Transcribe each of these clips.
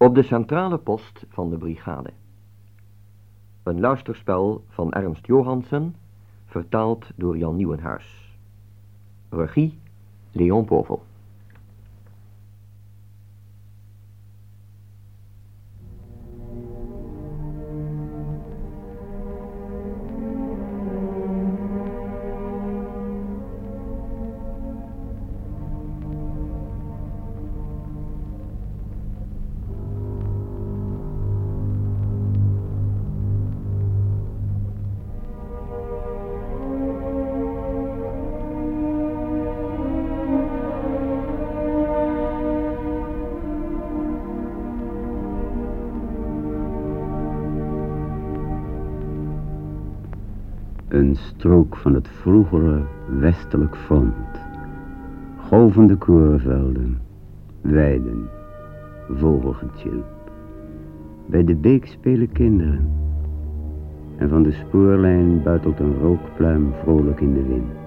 Op de centrale post van de brigade. Een luisterspel van Ernst Johansen, vertaald door Jan Nieuwenhuis. Regie Leon Povel. Van het vroegere westelijk front. Golvende korenvelden, weiden, vogelgetjilp. Bij de beek spelen kinderen. En van de spoorlijn buitelt een rookpluim vrolijk in de wind.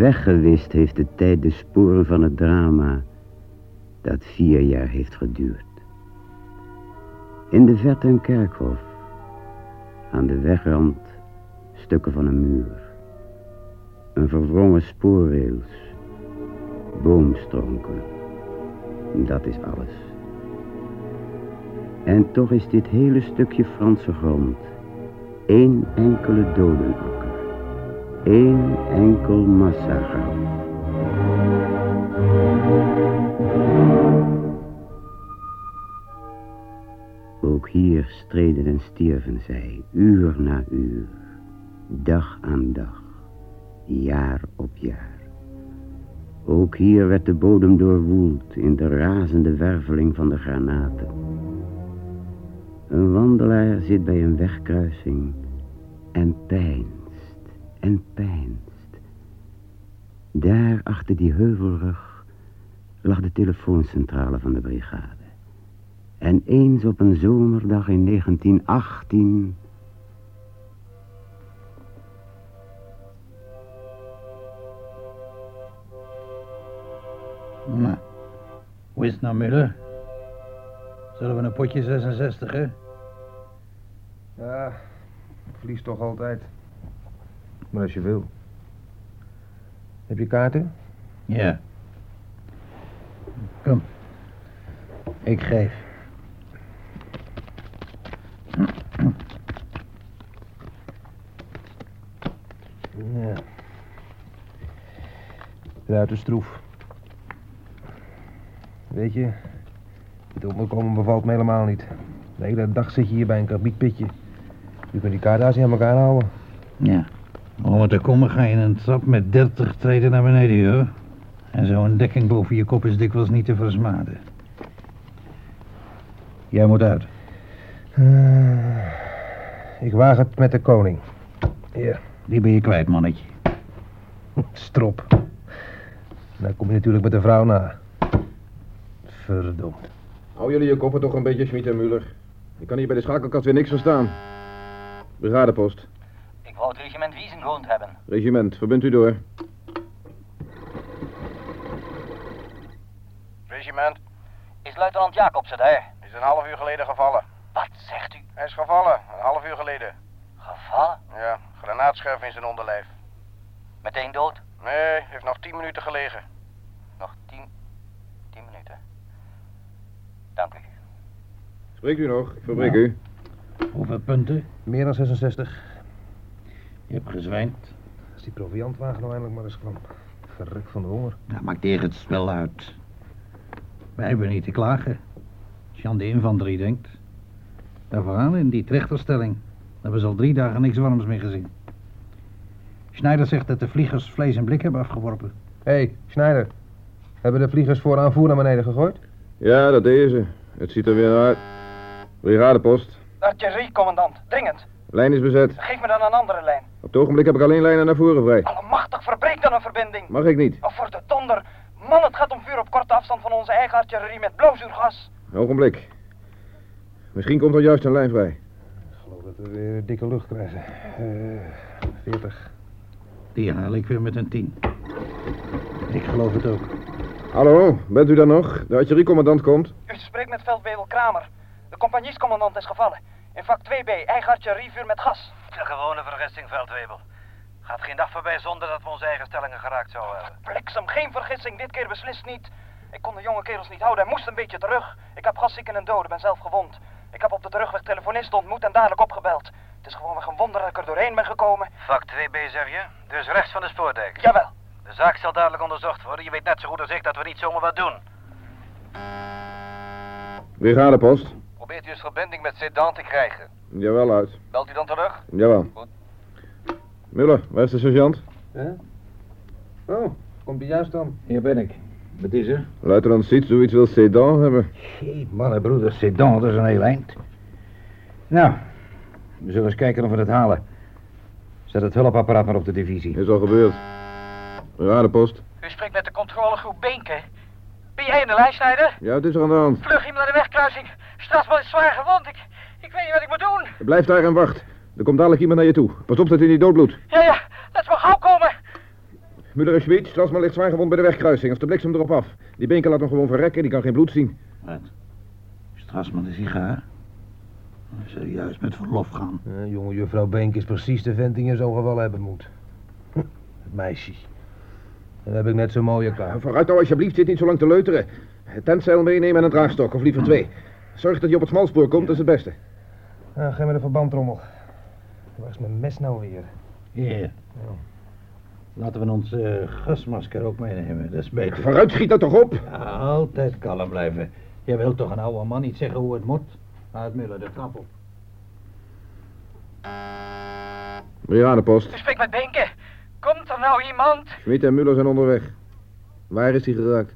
Weggewist heeft de tijd de sporen van het drama dat vier jaar heeft geduurd. In de verte een kerkhof. Aan de wegrand stukken van een muur. Een verwrongen spoorrails. Boomstronken. Dat is alles. En toch is dit hele stukje Franse grond één enkele dodenakker. Eén enkel massagraf. Ook hier streden en stierven zij, uur na uur, dag aan dag, jaar op jaar. Ook hier werd de bodem doorwoeld in de razende werveling van de granaten. Een wandelaar zit bij een wegkruising en pijnst en pijnst. Daar achter die heuvelrug lag de telefooncentrale van de brigade. En eens op een zomerdag in 1918... Nou, hoe is het nou, Muller? Zullen we een potje 66, hè? Ja, ik verlies toch altijd. Maar als je wil. Heb je kaarten? Ja. Kom. Ik geef. Ja. Eruit de stroef. Weet je, dit onderkomen bevalt me helemaal niet. De hele dag zit je hier bij een karbietpitje. Je kunt die kaarten aan elkaar houden. Ja. Om er te komen ga je in een trap met 30 treden naar beneden, hoor. En zo'n dekking boven je kop is dikwijls niet te versmaden. Jij moet uit. Eh, ik waag het met de koning. Hier, Die ben je kwijt, mannetje. strop. Dan kom je natuurlijk met de vrouw na. Verdomd. Hou jullie je koppen toch een beetje, Schmid en Muller. Ik kan hier bij de schakelkast weer niks verstaan. Brigadepost. Ik wou het regiment Wiesengrond hebben. Regiment, verbindt u door. Regiment Is luitenant Jacobsen daar? is een half uur geleden gevallen. Wat zegt u? Hij is gevallen, een half uur geleden. Gevallen? Ja, granaatscherf in zijn onderlijf. Meteen dood? Nee, heeft nog tien minuten gelegen. Nog tien... tien minuten. Dank u. Spreekt u nog? Ik verbreek Nou. u. Hoeveel punten? Meer dan 66. Je hebt gezwijnd. Als die proviantwagen nou eindelijk maar eens kwam. Verrek van de honger. Nou, maakt tegen het spel uit. Wij hebben niet te klagen. Als je aan de infanterie denkt. Daar vooraan in die trechterstelling. hebben ze al drie dagen niks warms meer gezien. Schneider zegt dat de vliegers vlees en blik hebben afgeworpen. Hé, hey, Schneider. Hebben de vliegers voor aanvoer naar beneden gegooid? Ja, dat deden ze. Het ziet er weer uit. Brigadepost. Artillerie, commandant. Dringend. Lijn is bezet. Geef me dan een andere lijn. Op het ogenblik heb ik alleen lijnen naar voren vrij. Allemachtig, verbreek dan een verbinding. Mag ik niet. Of voor de donder. Man, het gaat om vuur op korte afstand van onze eigen artillerie met blauwzuurgas. Ogenblik. Misschien komt er juist een lijn vrij. Ik geloof dat we weer dikke lucht krijgen. Eh, 40. Die haal ik weer met een tien. Ik geloof het ook. Hallo, bent u daar nog? De artilleriecommandant komt. U spreekt met veldwebel Kramer. De compagniescommandant is gevallen. In vak 2B, eigen artillerievuur met gas. Een gewone vergissing, Veldwebel. Gaat geen dag voorbij zonder dat we onze eigen stellingen geraakt zouden hebben. Bliksem, geen vergissing, dit keer beslist niet. Ik kon de jonge kerels niet houden, hij moest een beetje terug. Ik heb gaszieken en doden, ben zelf gewond. Ik heb op de terugweg telefonisten ontmoet en dadelijk opgebeld. Het is gewoon een wonder dat ik er doorheen ben gekomen. Vak 2B zeg je? Dus rechts van de spoordijk. Jawel. De zaak zal dadelijk onderzocht worden. Je weet net zo goed als ik dat we niet zomaar wat doen. Brigadepost. Probeert u eens verbinding met Sedan te krijgen. Jawel, uit. Belt u dan terug? Jawel. Goed. Muller, waar is de sergeant? Hè? Oh, komt hij juist dan? Hier ben ik. Wat is er? Luitenant Siet, zoiets wil Sedan hebben. Geen mannenbroeder, Sedan, dat is een heel eind. Nou, we zullen eens kijken of we het halen. Zet het hulpapparaat maar op de divisie. Is al gebeurd. Brigadepost. U spreekt met de controlegroep Benke. Ben jij in de lijnsnijder? Ja, het is er aan de hand. Vlug hem naar de wegkruising. Strasman is zwaar gewond. Ik, ik weet niet wat ik moet doen. Blijf daar en wacht. Er komt dadelijk iemand naar je toe. Pas op dat hij niet doodbloedt. Ja, ja, laten we gauw komen. Muller en Schmid, Strasman ligt zwaar gewond bij de wegkruising. Als de bliksem erop af. Die Benke laat hem gewoon verrekken, die kan geen bloed zien. Wat? Strasman is hier gaar? Hij zou juist met verlof gaan. Ja, jonge juffrouw Benk is precies de vent die je in zo'n geval hebben moet. Het meisje. Dan heb ik net zo'n mooie klaar. Vooruit nou alsjeblieft, zit niet zo lang te leuteren. Het tentzeil meenemen en een draagstok, of liever twee. Zorg dat je op het smalspoor komt, dat is het beste. Ja, geef me de verbandtrommel. Waar is mijn mes nou weer? Hier. Laten we ons eh, gasmasker ook meenemen, dat is beter. Vooruit, schiet dat toch op! Ja, altijd kalm blijven. Je wilt toch een oude man niet zeggen hoe het moet? Uit Muller, de trap op. Brigadepost. U spreekt met Benke. Komt er nou iemand? Schmid en Muller zijn onderweg. Waar is hij geraakt?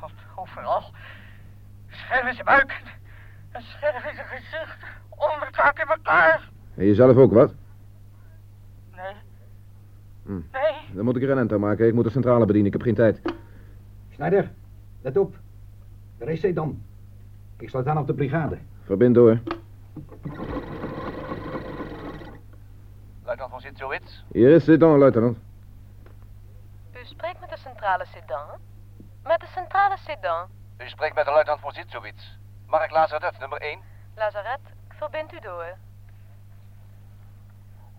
God, overal. Scherf in zijn buik. Een scherf in zijn gezicht. Onderkak in elkaar. En jezelf ook wat? Nee. Hm. Nee. Dan moet ik er een aan maken. Ik moet de centrale bedienen, ik heb geen tijd. Snijder, let op. Er is dan. Ik sluit aan op de brigade. Verbind door. Luitenant van Sitsowits. Hier is Sedan, luitenant. U spreekt met de centrale Sedan? Met de centrale Sedan. U spreekt met de luitenant van Sitsowits. Mark Lazaret, nummer 1. Lazaret, ik verbind u door.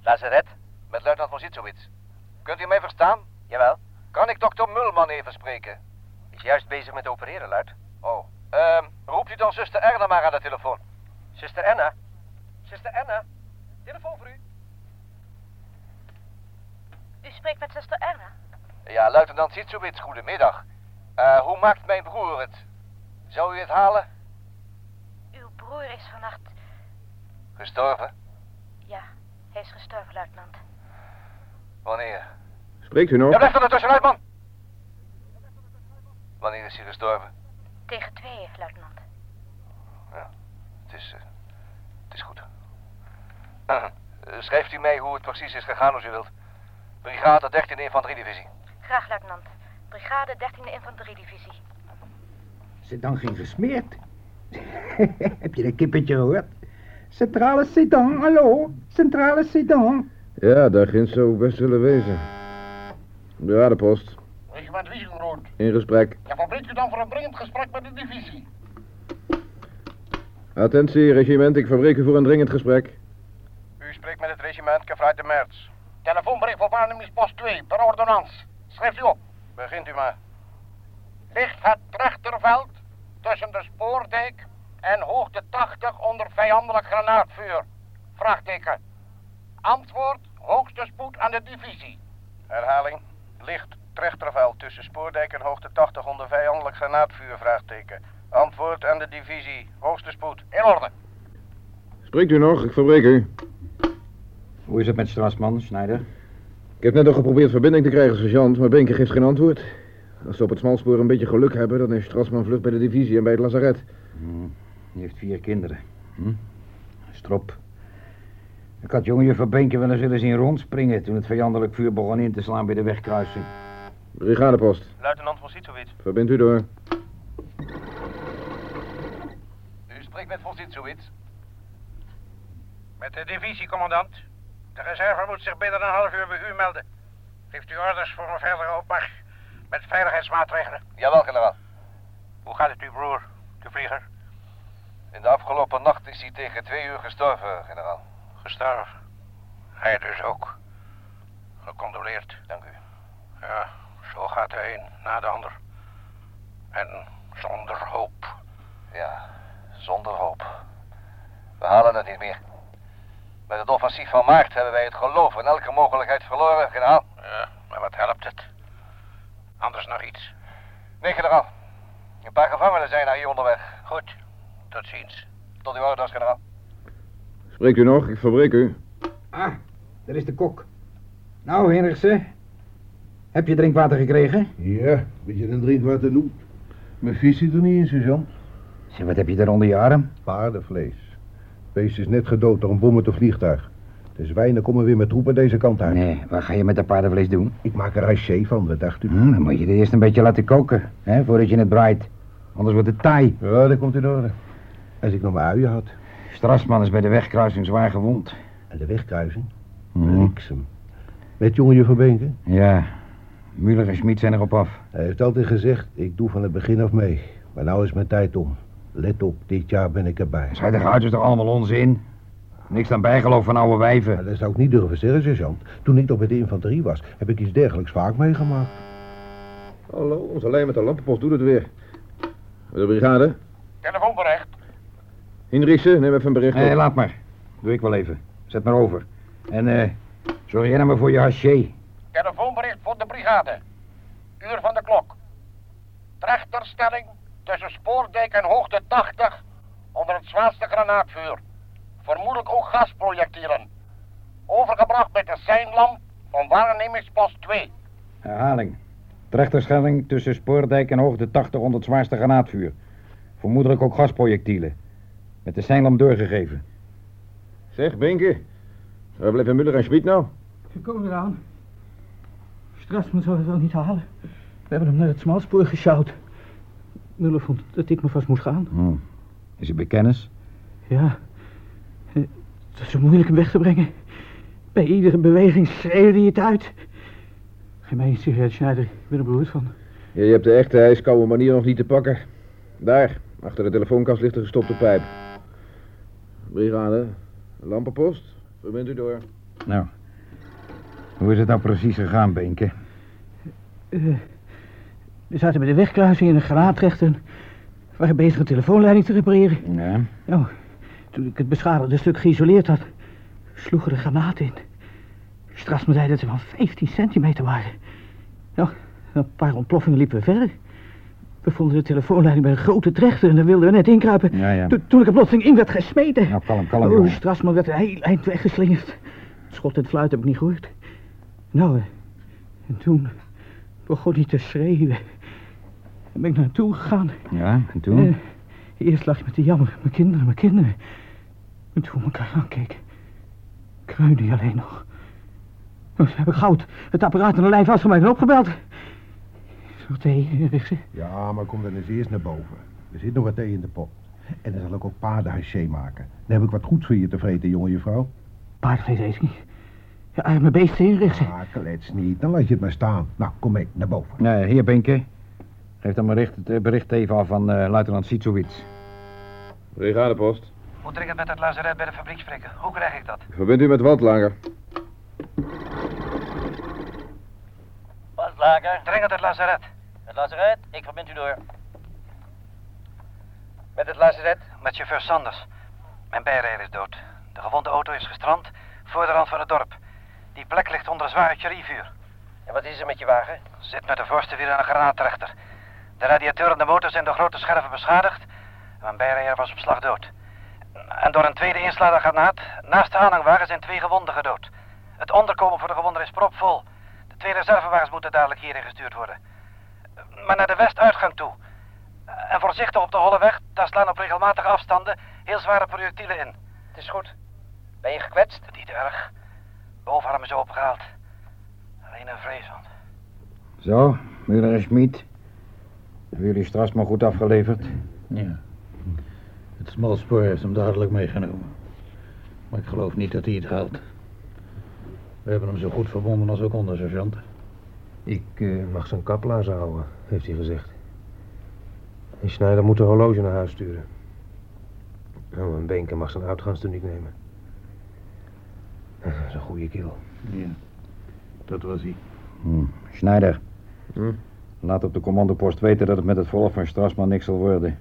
Lazaret, met luitenant van Sitsowits. Kunt u mij verstaan? Jawel. Kan ik dokter Mulman even spreken? Is juist bezig met opereren, luid. Oh. Ehm, roept u dan zuster Erna maar aan de telefoon. Zuster Erna? Zuster Erna? Telefoon voor u. U spreekt met zuster Erna? Ja, luitenant Sitsowits, goedemiddag. Eh, hoe maakt mijn broer het? Zou u het halen? Uw broer is vannacht... Gestorven? Ja, hij is gestorven, luitenant. Wanneer? Spreekt u nog? Ja, blijf er ertussenuit, man! Wanneer is hij gestorven? Tegen tweeën, luitenant. Het is, eh, het is goed. Eh, schrijft u mij hoe het precies is gegaan als u wilt. Brigade 13e Infanteriedivisie. Graag, luitenant. Brigade 13e Infanteriedivisie. Zit dan geen gesmeerd? Heb je een kippetje gehoord? Centrale Sedan, hallo? Centrale Sedan. Ja, daar ginds zou best willen wezen. Brigadepost. Regiment Wiesenrood. In gesprek. Ja, verbreekt u dan voor een dringend gesprek met de divisie. Attentie, regiment, ik verbreek u voor een dringend gesprek. U spreekt met het regiment Kefruit de Merts. Telefoonbericht voor waarnemingspost 2, per ordonnans. Schrijft u op. Begint u maar. Ligt het trechterveld tussen de spoordijk en hoogte 80 onder vijandelijk granaatvuur? Vraagteken. Antwoord, hoogste spoed aan de divisie. Herhaling. Licht Trechterveld tussen Spoordijk en hoogte 80 onder vijandelijk granaatvuur, vraagteken. Antwoord aan de divisie. Hoogste spoed. In orde. Spreekt u nog, ik verbreek u. Hoe is het met Strasman, Snijder? Ik heb net nog geprobeerd verbinding te krijgen, sergeant, maar Benke geeft geen antwoord. Als ze op het smalspoor een beetje geluk hebben, dan is Strasman vlug bij de divisie en bij het lazaret. Hmm, die heeft vier kinderen. Hm? Strop. Ik had jonge juffrouw Benke wel eens willen zien rondspringen toen het vijandelijk vuur begon in te slaan bij de wegkruising. Brigadepost. Luitenant van Sitsowits. Verbind u door. U spreekt met von Sitsowits. Met de divisiecommandant. De reserve moet zich binnen een half uur bij u melden. Geeft u orders voor een verdere opmars. met veiligheidsmaatregelen. Jawel, generaal. Hoe gaat het uw broer, de vlieger? In de afgelopen nacht is hij tegen twee uur gestorven, generaal. Gestorven. Hij dus ook. Gecondoleerd. Dank u. Ja, zo gaat de een na de ander. En zonder hoop. Ja, zonder hoop. We halen het niet meer. Met het offensief van maart hebben wij het geloof in elke mogelijkheid verloren, generaal. Ja, maar wat helpt het? Anders nog iets. Nee, generaal. Een paar gevangenen zijn naar hier onderweg. Goed, tot ziens. Tot uw orders, generaal. Spreekt u nog? Ik verbreek u. Ah, daar is de kok. Nou, Henrikse. Heb je drinkwater gekregen? Ja, weet je een drinkwater noemt? Mijn vis zit er niet in, sergeant. Zeg, wat heb je daar onder je arm? Paardenvlees. Beest is net gedood door een bom met een vliegtuig. De zwijnen komen weer met troepen deze kant uit. Nee, wat ga je met dat paardenvlees doen? Ik maak er haché van, wat dacht u? Hm, dan moet je het eerst een beetje laten koken, hè, voordat je het braait. Anders wordt het taai. Ja, dat komt in orde. Als ik nog mijn uien had. Strasman is bij de wegkruising zwaar gewond. En de wegkruising? Hm. Bliksem. Met jongen je Benken? Ja, Muller en Schmid zijn erop af. Hij heeft altijd gezegd, ik doe van het begin af mee. Maar nou is mijn tijd om. Let op, dit jaar ben ik erbij. Zij de is toch allemaal onzin? Niks aan bijgeloof van oude wijven. Maar dat zou ik niet durven zeggen, sergeant. Toen ik nog bij de infanterie was, heb ik iets dergelijks vaak meegemaakt. Hallo, onze lijn met de lampenpost doet het weer. De brigade. Telefoonbericht. Hendriksen, neem even een bericht Nee, op. laat maar. Doe ik wel even. Zet maar over. En eh, zorg jij nou maar voor je haché. Telefoonbericht voor de brigade. Uur van de klok. Trechterstelling tussen Spoordijk en hoogte 80 onder het zwaarste granaatvuur. Vermoedelijk ook gasprojectielen. Overgebracht met de seinlamp van waarnemingspost 2. Herhaling. Trechterstelling tussen Spoordijk en hoogte 80 onder het zwaarste granaatvuur. Vermoedelijk ook gasprojectielen. Met de seinlamp doorgegeven. Zeg, Benke. Waar blijven Muller en Schmid nou? Ze komen eraan. Strasman zou het wel niet halen. We hebben hem naar het smalspoor gesjouwd. Muller vond dat ik me vast moest gaan. Hm. Is hij bij kennis? Ja. Eh, Het is zo moeilijk hem weg te brengen. Bij iedere beweging schreeuwde hij het uit. Geen mij een sigaret, Schneider. Ik ben er beroerd van. Ja, je hebt de echte ijskoude manier nog niet te pakken. Daar, achter de telefoonkast ligt een gestopte pijp. Brigade, lampenpost, verbindt u door. Nou, hoe is het nou precies gegaan, Benke? Eh, we zaten bij de wegkruising in een granaatrechter. We waren bezig een telefoonleiding te repareren. Ja. Nou, toen ik het beschadigde stuk geïsoleerd had, sloeg er een granaat in. Strasman zei dat ze van 15 centimeter waren. Nou, een paar ontploffingen liepen we verder. We vonden de telefoonleiding bij een grote trechter en daar wilden we net inkruipen. Ja, ja. To- toen ik er plotseling in werd gesmeten. Nou, kalm, kalm, Oh, jongen. Strasman werd een heel eind weggeslingerd. Het schot en het fluit heb ik niet gehoord. Nou, eh, en toen begon hij te schreeuwen. En ben ik naar hem toe gegaan. Ja, en toen? Eh, eerst lag je met de jammer, mijn kinderen, mijn kinderen. En toen elkaar aankeken, kreunde hij alleen nog. Nou, toen heb ik goud het apparaat aan de lijn vastgemaakt en opgebeld. Zo thee, Richtse. Ja, maar kom dan eens eerst naar boven. Er zit nog wat thee in de pot. En dan zal ik ook paardenhaché maken. Dan heb ik wat goeds voor je te vreten, jonge juffrouw. Paardvlees eet ik niet. Ja, arme beesten in, Richtse. Ah, klets niet. Dan laat je het maar staan. Nou, kom mee, naar boven. Nee, hier, Benke. Geef dan maar bericht, het eh, bericht even af van eh, luitenant Sitsowits. Brigadepost. Moet dringend met het lazaret bij de fabriek spreken. Hoe krijg ik dat? Verbindt u met Wandlager. Wandlager. Dringend het lazaret. Het lazaret? Ik verbind u door. Met het lazaret? Met chauffeur Sanders. Mijn bijrijder is dood. De gewonde auto is gestrand voor de rand van het dorp. Die plek ligt onder een zwaar artillerievuur. En wat is er met je wagen? Zit met de voorste wiel en een granaatrechter. De radiateur en de motor zijn door grote scherven beschadigd. Mijn bijrijder was op slag dood. En door een tweede inslaande granaat, naast de aanhangwagen zijn twee gewonden gedood. Het onderkomen voor de gewonden is propvol. De twee reservewagens moeten dadelijk hierin gestuurd worden. Maar naar de westuitgang toe. En voorzichtig op de holle weg, daar slaan op regelmatige afstanden heel zware projectielen in. Het is goed. Ben je gekwetst? Niet erg. Bovenarm is opengehaald. Alleen een vreeswand. Zo, en Schmid. Hebben jullie Strasman goed afgeleverd? Ja. Het smalspoor heeft hem dadelijk meegenomen. Maar ik geloof niet dat hij het haalt. We hebben hem zo goed verbonden als we konden, sergeant. Ik eh, mag zijn kaplazen houden, heeft hij gezegd. En Schneider moet de horloge naar huis sturen. Oh, en Benke mag zijn uitgaanstuniek nemen. Dat is een goede kill. Ja, dat was hij. Hm. Schneider. Hm? Laat op de commandopost weten dat het met het volk van Strasman niks zal worden.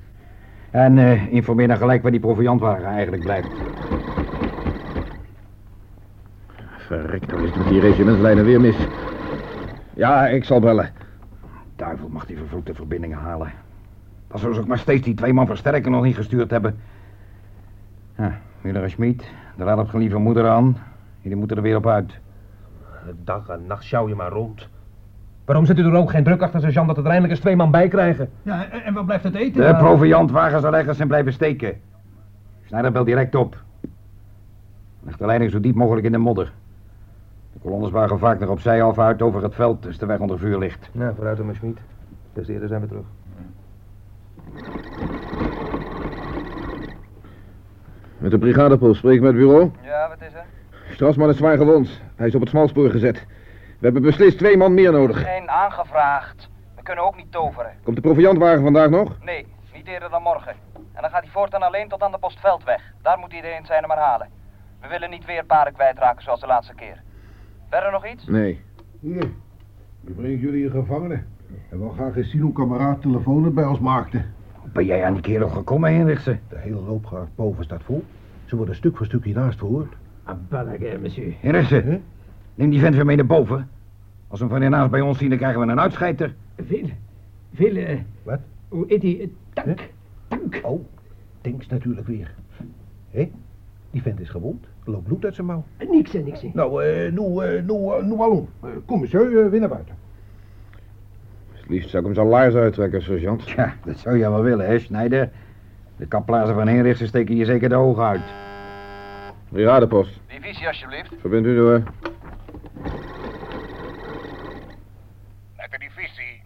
En eh, informeer dan gelijk waar die proviantwagen eigenlijk blijft. Verrekt, dan is het met die regimentslijnen weer mis. Ja, ik zal bellen. Duivel mag die vervloekte verbindingen halen. Dan zullen ze ook maar steeds die twee man versterken nog niet gestuurd hebben. Ja, Müller en Schmid, daar helpt geen lieve moeder aan. Jullie moeten er weer op uit. Dag en nacht sjouw je maar rond. Waarom zet u er ook geen druk achter, sergeant, dat er eindelijk eens twee man bij krijgen? Ja, en, en wat blijft het eten? De proviantwagen zal ergens zijn blijven steken. Schneider belt direct op. Leg de leiding zo diep mogelijk in de modder. De kolonnes wagen vaak nog opzij af uit over het veld, dus de weg onder vuur ligt. Nou, vooruit dan maar, Schmid. Des eerder zijn we terug. Met de brigadepost spreek ik met het bureau. Ja, wat is er? Strasman is zwaar gewond. Hij is op het smalspoor gezet. We hebben beslist twee man meer nodig. Geen aangevraagd. We kunnen ook niet toveren. Komt de proviantwagen vandaag nog? Nee, niet eerder dan morgen. En dan gaat hij voortaan alleen tot aan de postveldweg. Daar moet iedereen zijn maar halen. We willen niet weer paarden kwijtraken zoals de laatste keer. Verder nog iets? Nee. Hier, ik breng jullie een gevangene. En wil graag eens zien hoe kameraad telefoon bij ons maakte. Ben jij aan die kerel gekomen, Henriksen? De hele loopgraaf boven staat vol. Ze worden stuk voor stuk hiernaast verhoord. Balage, monsieur. Henriksen, neem die vent weer mee naar boven. Als we hem van hiernaast bij ons zien, dan krijgen we een uitscheiter. Veel, veel, eh, Wat? hoe heet die? Eh, Tank. Tank. Oh, Tanks natuurlijk weer. Hé? Die vent is gewond. Er loopt bloed uit zijn mouw. Niks, hè, niks. hè. Nou, eh, nou, eh, nou, eh, nou. Eh, monsieur, eh, weer naar buiten. Het liefst zou ik hem zijn laars uittrekken, sergeant. Ja, dat zou je wel willen, hè, Schneider? De kaplazen van Henriksen steken je zeker de ogen uit. Brigadepost. Divisie alsjeblieft. Verbind u door. Met de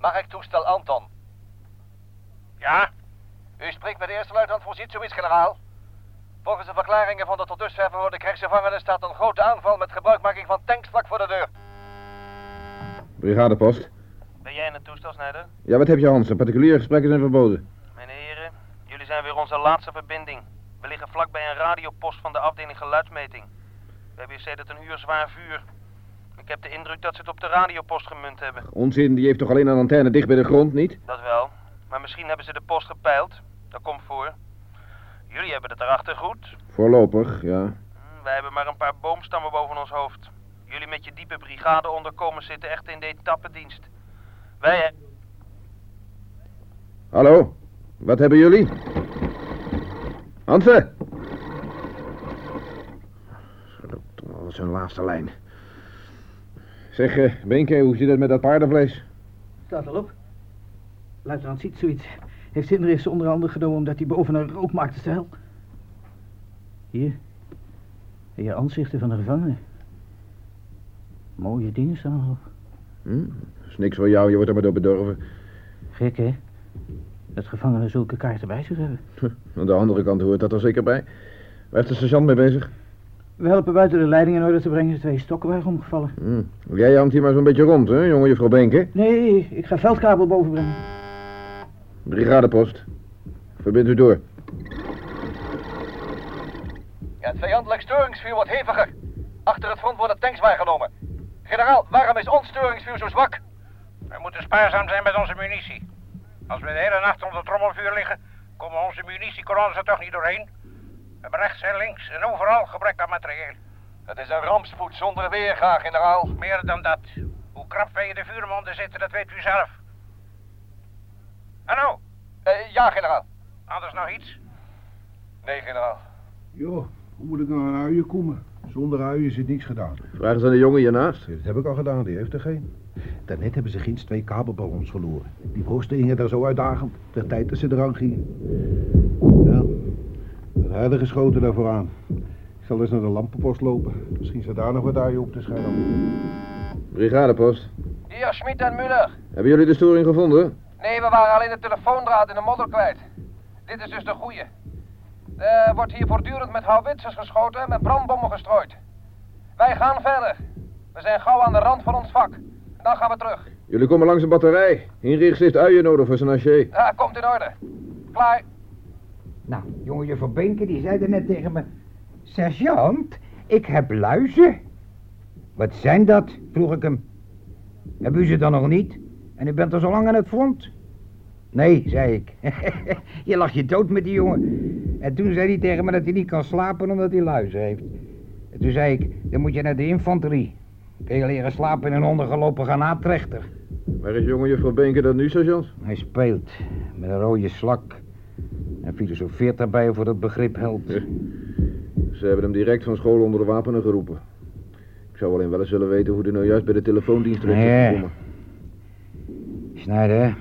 Mag ik toestel Anton? Ja? U spreekt met de eerste luitenant voorziet zoiets, generaal. Volgens de verklaringen van de tot dusver verhoorde krijgsgevangenen staat een grote aanval met gebruikmaking van tanks vlak voor de deur. Brigadepost. Ben jij in het toestel, Snijder? Ja, wat heb je, Hans? Particuliere gesprekken zijn verboden. Mijn heren, jullie zijn weer onze laatste verbinding. We liggen vlakbij een radiopost van de afdeling geluidsmeting. We hebben hier sedert een uur zwaar vuur. Ik heb de indruk dat ze het op de radiopost gemunt hebben. Onzin, die heeft toch alleen een antenne dicht bij de grond, niet? Dat wel. Maar misschien hebben ze de post gepeild. Dat komt voor. Jullie hebben het erachter goed. Voorlopig, ja. Hm, Wij hebben maar een paar boomstammen boven ons hoofd. Jullie met je diepe brigade onderkomen zitten echt in de etappendienst. Wij... Hallo? Wat hebben jullie? Hansen! Dat is hun laatste lijn. Zeg, eh, Benke, hoe zit het met dat paardenvlees? Staat al op. Luitenant ziet zoiets. Heeft Hinrichs onder andere genomen omdat hij boven een rook maakte stijl. Hier. Hier aanzichten van de gevangenen. Mooie dingen staan erop. Hm? Dat is niks voor jou, je wordt er maar door bedorven. Gek, hè? Dat gevangenen zulke kaarten bij zich hebben. Aan de andere kant hoort dat er zeker bij. Waar is de sergeant mee bezig? We helpen buiten de leiding in orde te brengen. Twee stokken waren omgevallen. Hm. Jij hangt hier maar zo'n beetje rond, hè, jonge juffrouw Benke? Nee, ik ga veldkabel boven brengen. Brigadepost. Verbind u door. Ja, het vijandelijk storingsvuur wordt heviger. Achter het front worden tanks waargenomen. Generaal, waarom is ons storingsvuur zo zwak? We moeten spaarzaam zijn met onze munitie. Als we de hele nacht onder trommelvuur liggen, komen onze munitiekolonnes er toch niet doorheen. We hebben rechts en links en overal gebrek aan materieel. Het is een rampspoed zonder weerga, generaal. Meer dan dat. Hoe krap wij in de vuurmonden zitten, dat weet u zelf. Hallo, Eh, ja, generaal. anders nog iets? Nee, generaal. Joh, hoe moet ik nou aan uien komen? Zonder uien is het niets gedaan. Vraag eens aan de jongen hiernaast. Dat heb ik al gedaan, die heeft er geen. Daarnet hebben ze ginds twee kabelballons verloren. Die borsten hingen daar zo uitdagend. Ter tijd dat ze eraan gingen. Ja, er harder geschoten daarvoor aan. Ik zal eens naar de lampenpost lopen. Misschien staat daar nog wat uien op te schijnen. Brigadepost. Hier, Schmid en Muller. Hebben jullie de storing gevonden? Nee, we waren alleen de telefoondraad in de modder kwijt. Dit is dus de goeie. Er wordt hier voortdurend met houwitsers geschoten en met brandbommen gestrooid. Wij gaan verder. We zijn gauw aan de rand van ons vak. Dan gaan we terug. Jullie komen langs een batterij. Hinrichs heeft uien nodig voor zijn haché. Ja, komt in orde. Klaar. Nou, jonge juffrouw Benke, die zei er net tegen me... Sergeant, ik heb luizen. Wat zijn dat? vroeg ik hem. Hebben u ze dan nog niet? En u bent al zo lang aan het front? Nee, zei ik. je lag je dood met die jongen. En toen zei hij tegen me dat hij niet kan slapen omdat hij luizen heeft. En toen zei ik, dan moet je naar de infanterie. Kun je leren slapen in een ondergelopen granaattrechter. Waar is jonge juffrouw Benke dan nu, sergeant? Hij speelt met een rode slak. En filosofeert daarbij over dat begrip held. Ze hebben hem direct van school onder de wapenen geroepen. Ik zou alleen wel eens willen weten hoe hij nou juist bij de telefoondienst terecht is Ja. gekomen. Snijder,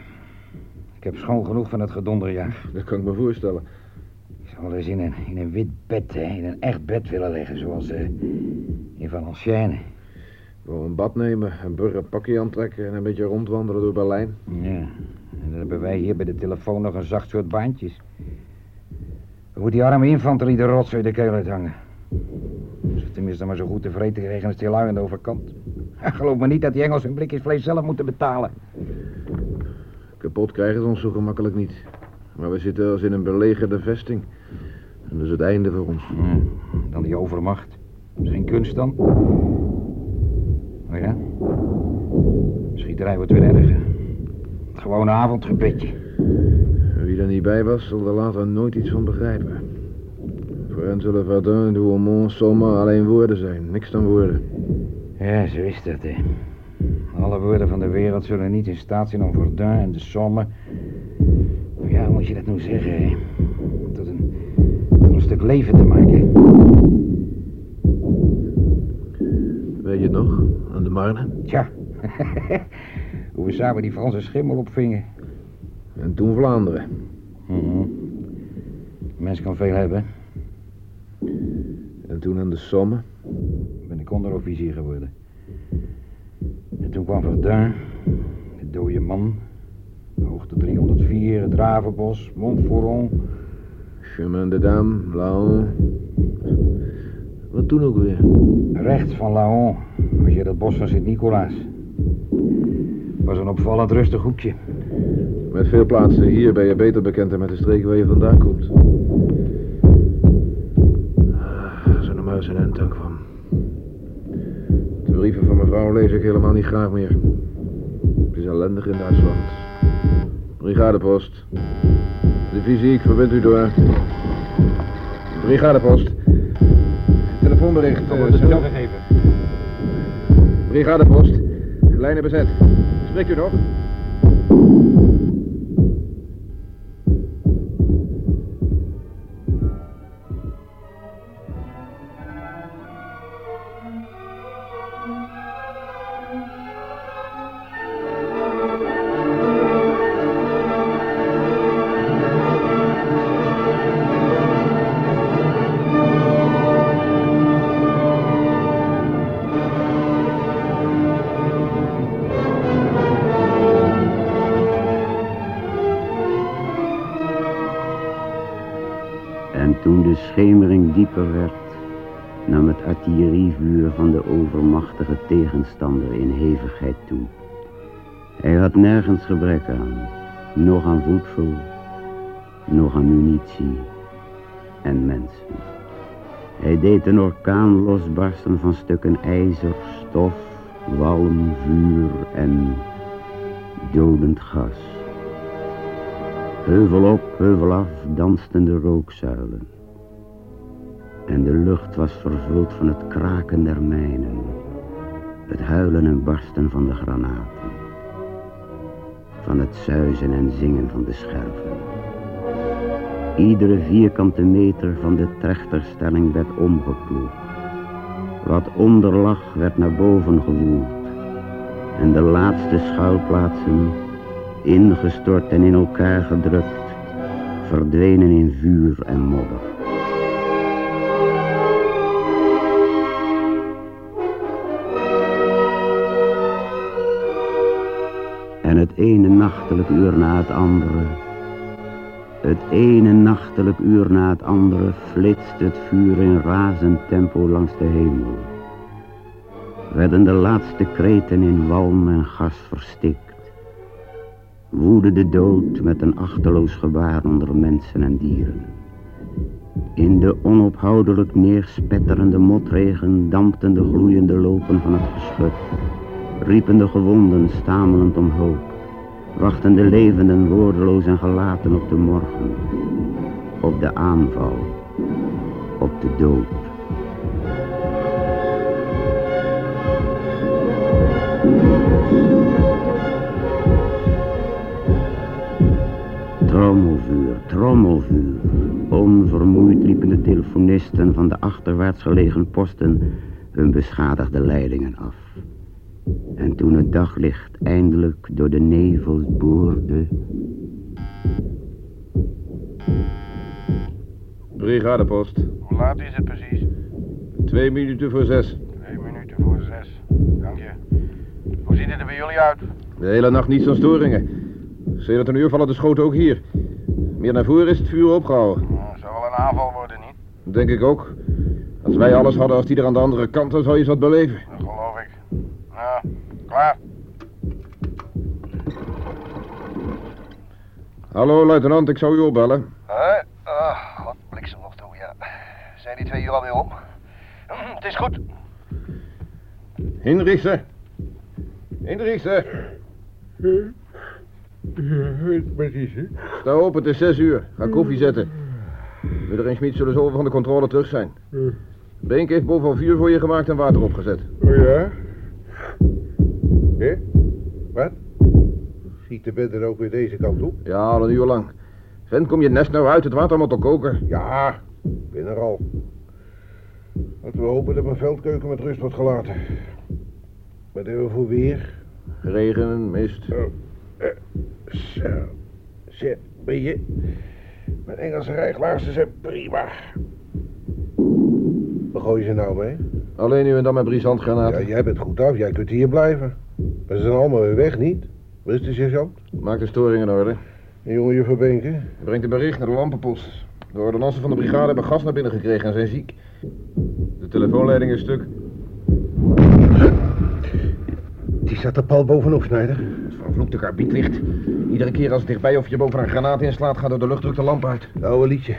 ik heb schoon genoeg van het gedonderjaar. Dat kan ik me voorstellen. Ik zou wel eens in een, in een wit bed, hè, in een echt bed willen liggen, zoals eh in Van Ancienne. Gewoon een bad nemen, een burger pakje aantrekken en een beetje rondwandelen door Berlijn. Ja, en dan hebben wij hier bij de telefoon nog een zacht soort baantjes. Dan moet die arme infanterie de rotzooi de keel uithangen. Ze tenminste maar zo goed tevreden kregen als die lui aan de overkant. Geloof me niet dat die Engelsen hun blikjes vlees zelf moeten betalen. Kapot krijgen ze ons zo gemakkelijk niet. Maar we zitten als in een belegerde vesting. En dat is het einde voor ons. Dan die overmacht. Geen kunst dan. Oh ja? Schieterij wordt weer erger. Het gewone avondgebedje. Wie er niet bij was, zal er later nooit iets van begrijpen. Voor hen zullen Verdun, Douaumont, Somme alleen woorden zijn. Niks dan woorden. Ja, zo is dat, hè. Alle woorden van de wereld zullen niet in staat zijn om Verdun en de Somme... Ja, hoe moet je dat nou zeggen, hè? Tot een, tot een stuk leven te maken. Weet je het nog? Marne? Tja. hoe we samen die Franse schimmel opvingen. En toen Vlaanderen. Een mens kan veel hebben. En toen aan de Somme. Ben ik onderofficier geworden. En toen kwam Verdun, de dode man, hoogte 304, het Ravenbos, Montforon. Chemin de Dame, Laon. Wat toen ook weer? Rechts van Laon, als je dat bos van Sint-Nicolaas. Was een opvallend rustig hoekje. Met veel plaatsen hier ben je beter bekend dan met de streek waar je vandaan komt. Ah, Zo nog maar eens een van. De brieven van mevrouw lees ik helemaal niet graag meer. Het is ellendig in Duitsland. Brigadepost. Divisie, ik verbind u door. Brigadepost. Telefoonbericht. eh, sergeant. Brigadepost. Lijnen bezet. Spreekt u nog? Nergens gebrek aan, nog aan voedsel, nog aan munitie en mensen. Hij deed een orkaan losbarsten van stukken ijzer, stof, walm, vuur en dodend gas. Heuvel op, heuvel af dansten de rookzuilen. En de lucht was vervuld van het kraken der mijnen, het huilen en barsten van de granaten, van het zuizen en zingen van de scherven. Iedere vierkante meter van de trechterstelling werd omgeploegd. Wat onder lag werd naar boven gewoeld. En de laatste schuilplaatsen ingestort en in elkaar gedrukt, verdwenen in vuur en modder. Nachtelijk uur na het andere, het ene nachtelijk uur na het andere flitst het vuur in razend tempo langs de hemel. werden de laatste kreten in walm en gas verstikt. Woedde de dood met een achteloos gebaar onder mensen en dieren. In de onophoudelijk neerspetterende motregen dampten de gloeiende lopen van het geschut. Riepen de gewonden stamelend om hulp. Wachten de levenden woordeloos en gelaten op de morgen. Op de aanval. Op de dood. Trommelvuur, trommelvuur. Onvermoeid liepen de telefonisten van de achterwaarts gelegen posten hun beschadigde leidingen af. En toen het daglicht eindelijk door de nevels boorde... Brigadepost. Hoe laat is het precies? Twee minuten voor zes. Twee minuten voor zes. Dank je. Hoe ziet het er bij jullie uit? De hele nacht niets dan storingen. Sedert een uur vallen de schoten ook hier. Meer naar voren is het vuur opgehouden. Nou, zou wel een aanval worden, niet? Denk ik ook. Als wij alles hadden als die er aan de andere kant, dan zou je eens wat beleven. Dat geloof ik. Nou, klaar. Hallo, luitenant, ik zou u opbellen. Hé? Ah, wat bliksem nog toe, ja. Zijn die twee uur alweer om? Hm, Het is goed. Hinrichsen. Hinrichsen. Wat is het? Sta op, het is zes uur. Ga koffie zetten. Muller en Schmid zullen zo van de controle terug zijn. Beenk heeft bovenal vuur voor je gemaakt en water opgezet. Oh ja? Hé? Wat? Ziet de bed er ook weer deze kant op? Ja, al een uur lang. Vent, kom je nest nou uit? Het water moet al koken. Ja, ik ben er al. Laten we hopen dat mijn veldkeuken met rust wordt gelaten. Wat hebben we voor weer? Regen, mist. Oh, eh, zo. Zet, ben je? Mijn Engelse rijglaarzen zijn prima. Waar gooi je ze nou mee? Alleen nu en dan met brisantgranaten. Ja, jij bent goed af. Jij kunt hier blijven. Maar ze zijn allemaal weer weg, niet? Waar is de sergeant? Maak de storing in orde. En jongen juffrouw Benke? Brengt een bericht naar de lampenpost. De ordonansen van de brigade hebben gas naar binnen gekregen en zijn ziek. De telefoonleiding is stuk. Die staat er pal bovenop, Snijder. Het vervloekte karbietlicht. Iedere keer als het dichtbij of je boven een granaat inslaat, gaat door de luchtdruk de lamp uit. Oude liedje.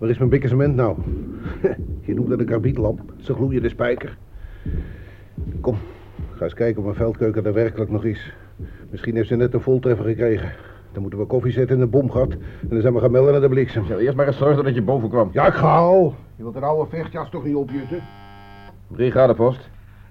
Waar is mijn bikkesement nou? Je noemt dat een karbietlamp. Ze gloeien de spijker. Kom, ga eens kijken of mijn veldkeuken er werkelijk nog is. Misschien heeft ze net een voltreffer gekregen. Dan moeten we koffie zetten in een bomgat. En dan zijn we gaan melden naar de bliksem. Ja, eerst maar eens zorgen dat je boven kwam. Ja, ik ga al. Je wilt een oude vechtjas toch niet opjutten? Brigadepost.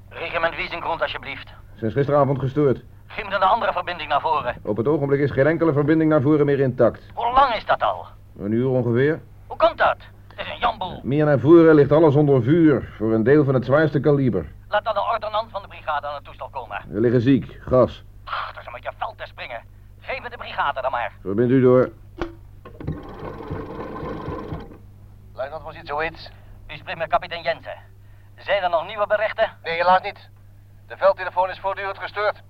Regiment Wiesengrond, alsjeblieft. Sinds gisteravond gestoord. Geef me dan een andere verbinding naar voren. Op het ogenblik is geen enkele verbinding naar voren meer intact. Hoe lang is dat al? Een uur ongeveer. Komt dat? Het is een jamboel. Meer naar voren ligt alles onder vuur. Voor een deel van het zwaarste kaliber. Laat dan de ordonnant van de brigade aan het toestel komen. We liggen ziek. Gas. Ach, dat is een beetje veld te springen. Geef me de brigade dan maar. Verbind u door. Luitenant, was iets zoiets? U spreekt met kapitein Jensen. Zijn er nog nieuwe berichten? Nee, helaas niet. De veldtelefoon is voortdurend gestoord.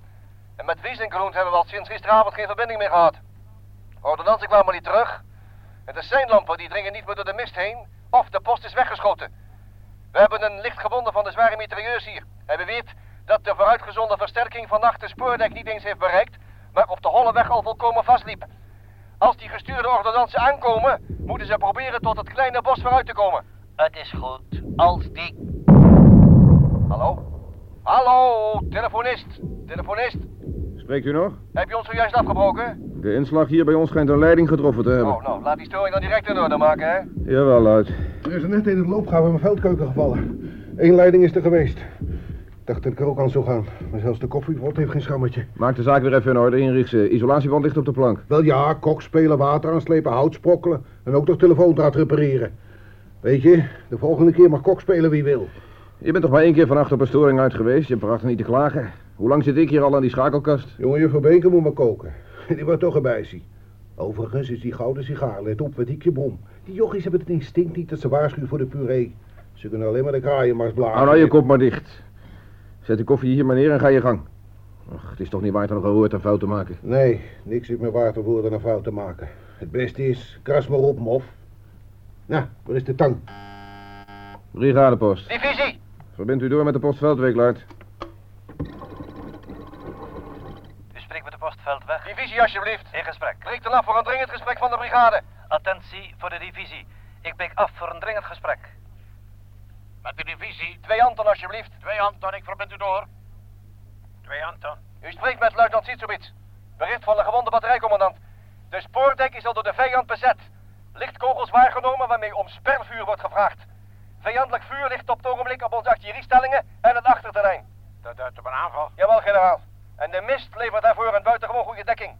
En met Wiesengrond hebben we al sinds gisteravond geen verbinding meer gehad. Ordonnansen kwamen niet terug. En de seinlampen die dringen niet meer door de mist heen. Of de post is weggeschoten. We hebben een lichtgewonde van de zware mitrailleurs hier. Hij beweert dat de vooruitgezonden versterking vannacht de spoordek niet eens heeft bereikt, maar op de holle weg al volkomen vastliep. Als die gestuurde ordonnansen aankomen, moeten ze proberen tot het kleine bos vooruit te komen. Het is goed. Als die... Hallo? Hallo, telefonist. Telefonist. Spreekt u nog? Heb je ons zojuist afgebroken? De inslag hier bij ons schijnt een leiding getroffen te hebben. Oh, nou, laat die storing dan direct in orde maken, hè? Jawel, uit. Er is er net in het loopgraaf in mijn veldkeuken gevallen. Eén leiding is er geweest. Ik dacht dat ik er ook aan zou gaan. Maar zelfs de koffiepot heeft geen schammetje. Maak de zaak weer even in orde, Inrichsen. Isolatiewand ligt op de plank. Wel ja, kok spelen, water aanslepen, hout sprokkelen. En ook nog telefoondraad repareren. Weet je, de volgende keer mag kok spelen wie wil. Je bent toch maar één keer vannacht op een storing uit geweest? Je hebt erachter niet te klagen. Hoe lang zit ik hier al aan die schakelkast? Jongen, juffrouw Beker moet maar koken. Die wordt toch erbij zien. Overigens is die gouden sigaar, let op, wat ik je bom. Die jochies hebben het instinct niet dat ze waarschuwen voor de puree. Ze kunnen alleen maar de kraaienmars blazen. Hou nou je kop maar dicht. Zet de koffie hier maar neer en ga je gang. Ach, het is toch niet waard om nog een fout te maken. Nee, niks is meer waard om woorden een fout te maken. Het beste is, kras maar op, mof. Nou, waar is de tang? Brigadepost. Divisie! Verbind u door met de post Veldweek, U spreekt met de post Veldweg. Divisie alsjeblieft. In gesprek. Breek dan af voor een dringend gesprek van de brigade. Attentie voor de divisie. Ik breek af voor een dringend gesprek. Met de divisie. Twee Anton alsjeblieft. Twee Anton, ik verbind u door. Twee Anton. U spreekt met luitenant Sietsowits. Bericht van de gewonde batterijcommandant. De spoordek is al door de vijand bezet. Lichtkogels waargenomen waarmee om spervuur wordt gevraagd. Vijandelijk vuur ligt op het ogenblik op onze artilleriestellingen en het achterterrein. Dat duidt op een aanval. Jawel, generaal. En de mist levert daarvoor een buitengewoon goede dekking.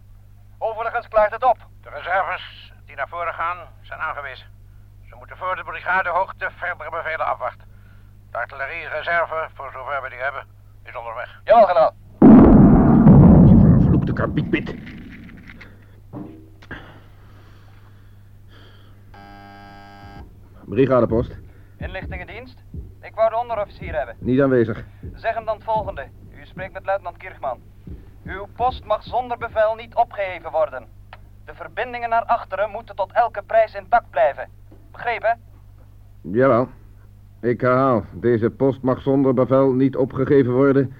Overigens klaart het op. De reserves die naar voren gaan zijn aangewezen. Ze moeten voor de brigadehoogte verdere bevelen afwachten. De artilleriereserve, voor zover we die hebben, is onderweg. Jawel, generaal. Vervloekte karbietbit. Brigadepost. Inlichtingendienst. Ik wou de onderofficier hebben. Niet aanwezig. Zeg hem dan het volgende. U spreekt met luitenant Kirchman. Uw post mag zonder bevel niet opgeheven worden. De verbindingen naar achteren moeten tot elke prijs intact blijven. Begrepen? Jawel. Ik herhaal, deze post mag zonder bevel niet opgegeven worden.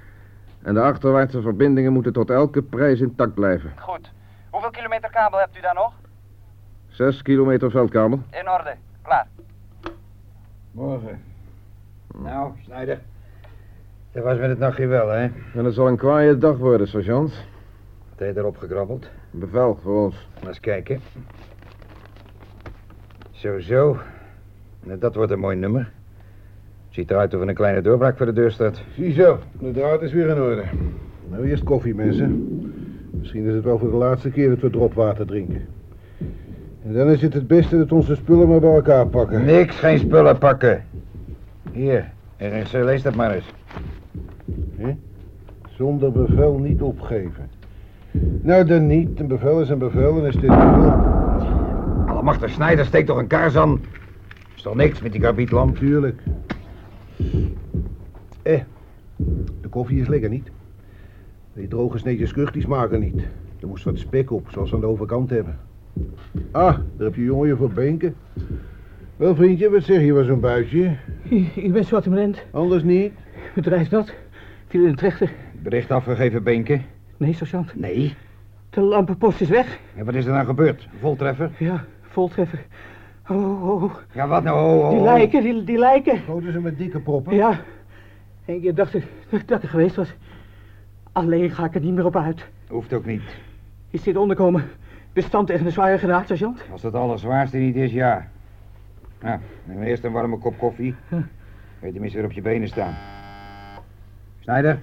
En de achterwaartse verbindingen moeten tot elke prijs intact blijven. Goed. Hoeveel kilometer kabel hebt u daar nog? Zes kilometer veldkabel. In orde. Klaar. Morgen. Nou, Snijder. Dat was met het nachtje wel, hè? En het zal een kwaaie dag worden, sergeant. Wat heb je erop gekrabbeld? Bevel voor ons. Laat eens kijken. Zo, zo. Nou, dat wordt een mooi nummer. Ziet eruit of er een kleine doorbraak voor de deur staat. Ziezo, de draad is weer in orde. Nou, eerst koffie, mensen. Misschien is het wel voor de laatste keer dat we dropwater drinken. En dan is het het beste dat onze spullen maar bij elkaar pakken. Niks, geen spullen pakken. Hier, RNC, lees dat maar eens. Hè? Zonder bevel niet opgeven. Nou, dan niet. Een bevel is een bevel en is dit bevel. Allemachtig Snijder, steek toch een kaars aan. Is toch niks met die karbietlamp? Tuurlijk. Eh, de koffie is lekker niet. Die droge sneetjes kuch, die smaken niet. Er moest wat spek op, zoals we aan de overkant hebben. Ah, daar heb je jongen je voor Benken. Wel, vriendje, wat zeg je was zo'n buisje? Ik ben zwart Anders niet? Bedrijfsblad. Viel in de trechter. Bericht afgegeven, Benke? Nee, sergeant. Nee. De lampenpost is weg. En wat is er nou gebeurd? Voltreffer? Ja, voltreffer. Oh, oh, oh. Ja, wat nou? Oh, oh, Die lijken, die, die lijken. Schoten ze met dikke proppen? Ja. Eén keer dacht ik dat er geweest was. Alleen ga ik er niet meer op uit. Hoeft ook niet. Is dit onderkomen bestand tegen een zware granaat, sergeant? Als dat allerzwaarste niet is, ja. Nou, neem eerst een warme kop koffie. Weet tenminste weer op je benen staan. Snijder,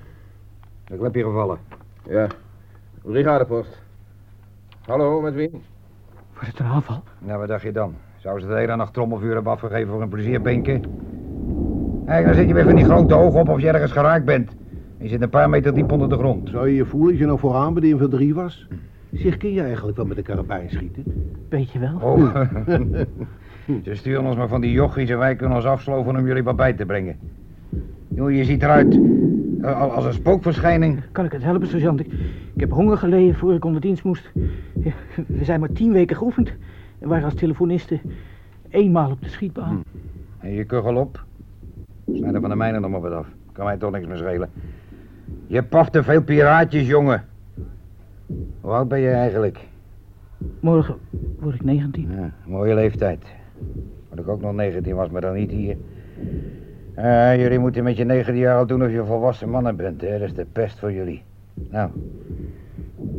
de klep hier gevallen. Ja. Brigadepost. Hallo, met wie? Wordt het een aanval? Nou, wat dacht je dan? Zou ze de hele nacht trommelvuur hebben afgegeven voor een plezierbenken? Kijk, dan zit je weer van die grote ogen op of je ergens geraakt bent. Je zit een paar meter diep onder de grond. Zou je je voelen als je nou vooraan bij de infanterie was? Zeg, kun je eigenlijk wel met een karabijn schieten? Weet je wel. Oh. Ze sturen ons maar van die jochies en wij kunnen ons afsloven om jullie wat bij te brengen. Jongen, je ziet eruit als een spookverschijning. Kan ik het helpen, sergeant? Ik, ik heb honger geleden voor ik onder dienst moest. Ja, we zijn maar tien weken geoefend. En waren als telefonisten eenmaal op de schietbaan. En je kuchel op. Snijd er van de mijnen nog maar wat af. Kan mij toch niks meer schelen. Je paft te veel piraatjes, jongen. Hoe oud ben je eigenlijk? Morgen word ik 19. Ja, mooie leeftijd. Wat ik ook nog 19 was, maar dan niet hier. Eh, jullie moeten met je 19 jaar al doen of je volwassen mannen bent, hè? Dat is de pest voor jullie. Nou,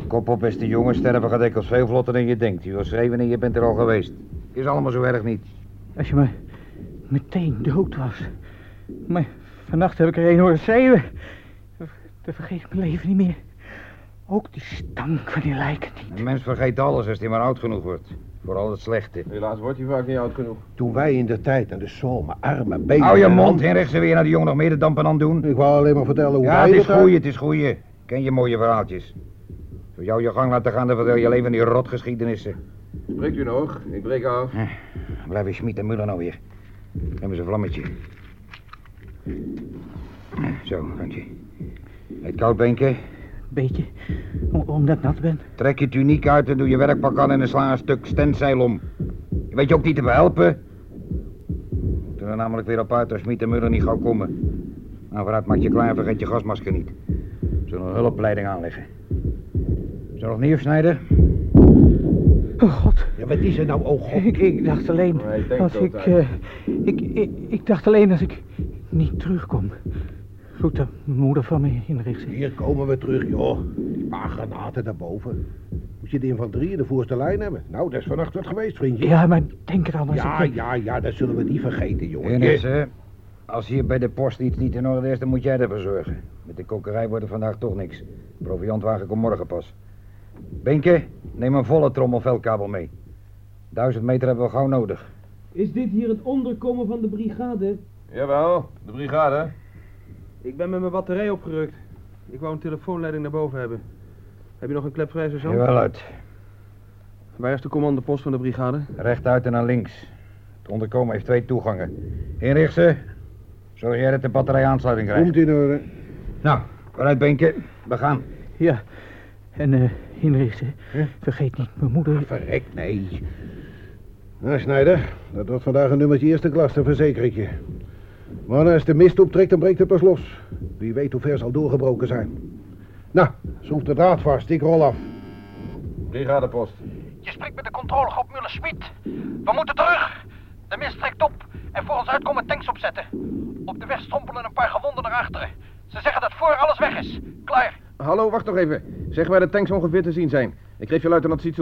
kop op, beste jongen. Sterven gaat dikwijls veel vlotter dan je denkt. Je was zeven en je bent er al geweest. Is allemaal zo erg niet. Als je maar meteen dood was. Maar vannacht heb ik er een horen schreeuwen. Dat vergeet ik mijn leven niet meer. Ook die stank van die lijken niet. Een mens vergeet alles als hij maar oud genoeg wordt. Vooral het slechte. Helaas wordt hij vaak niet oud genoeg. Toen wij in de tijd aan de zomer armen, benen... Hou je mond handen- en ze weer naar de jongen nog meer de dampen aan doen. Ik wou alleen maar vertellen hoe Ja, wij het is goeie, het is goeie. Ken je mooie verhaaltjes. Voor jou je gang laten gaan, dan vertel je alleen van die rotgeschiedenissen. Spreekt u nog? Ik breek af. Blijven Schmid en Muller nou weer. Neem eens een vlammetje. Zo, Randje. Het koud, Benke. Beetje, om- omdat ik nat ben. Trek je tuniek uit en doe je werkpak aan en sla een stuk stentzeil om. Je weet je ook niet te behelpen. We er namelijk weer op uit als Schmid en Muller niet gauw komen. Nou, vooruit, maak je klaar en vergeet je gasmasker niet. We zullen een hulpleiding aanleggen. Is er nog nieuws, Snijder? Oh god. Ja, wat is er nou, oh god? Ik, ik dacht alleen Nee, als dat ik, eh, ik, ik... Ik dacht alleen als ik niet terugkom. Groet de moeder van me inrichten. Hier komen we terug, joh. Een paar granaten daarboven. Moet je de infanterie in de voorste lijn hebben? Nou, dat is vannacht wat geweest, vriendje. Ja, maar denk eraan als Ja, ik... ja, ja, dat zullen we niet vergeten, jongen. Ernst, hè? Als hier bij de post iets niet in orde is, dan moet jij ervoor zorgen. Met de kokerij wordt er vandaag toch niks. Proviantwagen komt morgen pas. Benke, neem een volle trommelvelkabel mee. Duizend meter hebben we gauw nodig. Is dit hier het onderkomen van de brigade? Jawel, de brigade. Ik ben met mijn batterij opgerukt. Ik wou een telefoonleiding naar boven hebben. Heb je nog een klep vrij, sergeant? Jawel uit. Waar is de commandopost van de brigade? Rechtuit en naar links. Het onderkomen heeft twee toegangen. Inrichten. Zorg jij dat de batterij aansluiting krijgt. Komt in orde. Nou, vooruit Benke. We gaan. Ja, en eh. Vergeet niet mijn moeder. Verrek, nee. Nou, Snijder, dat wordt vandaag een nummertje eerste klas, dat verzeker ik je. Maar als de mist optrekt, dan breekt het pas los. Wie weet hoe ver zal doorgebroken zijn. Nou, schroef de draad vast, ik rol af. Brigadepost. Je spreekt met de controlegroep Muller-Schmid. We moeten terug. De mist trekt op en voor ons uit komen tanks opzetten. Op de weg strompelen een paar gewonden naar achteren. Ze zeggen dat voor alles weg is. Klaar. Hallo, wacht nog even. Zeg waar de tanks ongeveer te zien zijn. Ik geef je luitenant ziet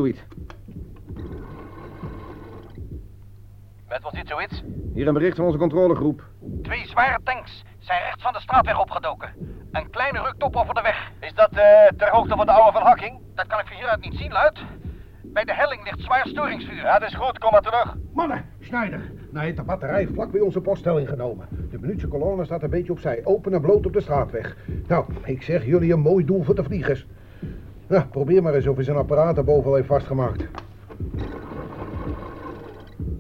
Met wat dit zoiets? Hier een bericht van onze controlegroep. Twee zware tanks zijn rechts van de straatweg opgedoken. Een kleine rukt op over de weg. Is dat eh, ter hoogte van de oude van Hakking? Dat kan ik van hieruit niet zien, luid. Bij de helling ligt zwaar storingsvuur. Ja, dat is goed. Kom maar terug. Mannen, Snijder. Nou heeft de batterij vlak bij onze poststelling genomen. De minuutse kolonne staat een beetje opzij, open en bloot op de straatweg. Nou, ik zeg jullie een mooi doel voor de vliegers. Nou, probeer maar eens of hij zijn apparaat daarboven al heeft vastgemaakt.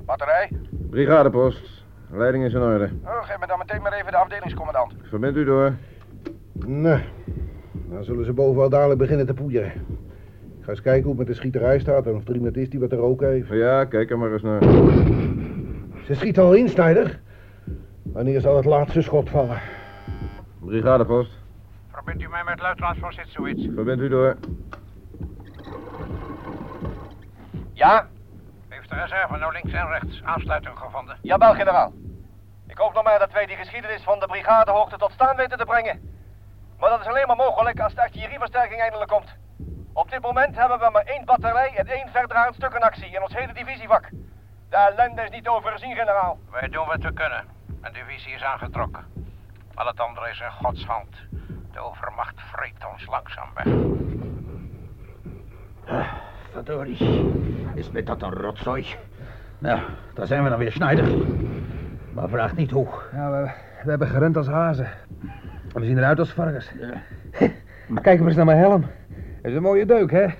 Batterij? Brigadepost. Leiding is in orde. Oh, geef me dan meteen maar even de afdelingscommandant. Verbind u door. Nou, dan zullen ze boven wel dadelijk beginnen te poeieren. Ik ga eens kijken hoe het met de schieterij staat en of er iemand is die wat te roken heeft. Ja, kijk er maar eens naar. Ze schiet al in, Snijder. Wanneer zal het laatste schot vallen? Brigadepost. Verbindt u mij met luitenant van Sitsowits? Verbind u door. Ja? Heeft de reserve nou links en rechts aansluiting gevonden? Jawel, generaal. Ik hoop nog maar dat wij die geschiedenis van de brigadehoogte tot staan weten te brengen. Maar dat is alleen maar mogelijk als de artillerieversterking eindelijk komt. Op dit moment hebben we maar één batterij en één verdraaiend stuk in actie in ons hele divisievak. De ellende is niet overzien, generaal. Wij doen wat we kunnen. Een divisie is aangetrokken. Al het andere is in Gods hand. De overmacht vreet ons langzaam weg. Verdorie. Is met dat een rotzooi? Nou, daar zijn we dan weer, Schneider. Maar vraag niet hoe. Ja, we, we hebben gerend als hazen. We zien eruit als varkens. Maar kijk maar eens naar mijn helm. Dat is een mooie deuk, hè? Er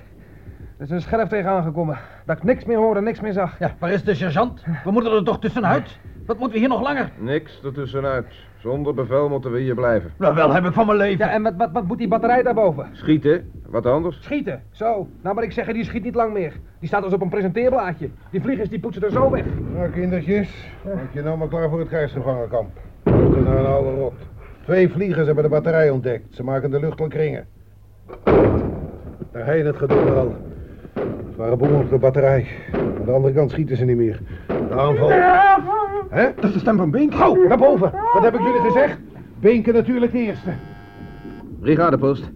is een scherf tegenaan gekomen. Dat ik niks meer hoorde, niks meer zag. Ja, waar is de sergeant? We moeten er toch tussenuit? Wat moeten we hier nog langer? Niks ertussenuit. Zonder bevel moeten we hier blijven. Nou, wel heb ik van mijn leven. Ja, en wat, wat, wat moet die batterij daarboven? Schieten? Wat anders? Schieten, zo. Nou, maar ik zeg, die schiet niet lang meer. Die staat als op een presenteerblaadje. Die vliegers die poetsen er zo weg. Nou, kindertjes, maak je nou maar klaar voor het krijgsgevangenkamp. Luister naar een oude rot. Twee vliegers hebben de batterij ontdekt. Ze maken de lucht al kringen. Daarheen het gedoe al. Het waren bommen op de batterij. Aan de andere kant schieten ze niet meer. De aanval... Hè? Dat is de stem van Bink. Gauw, naar boven. Wat heb ik jullie gezegd? Binken natuurlijk de eerste. Brigadepost.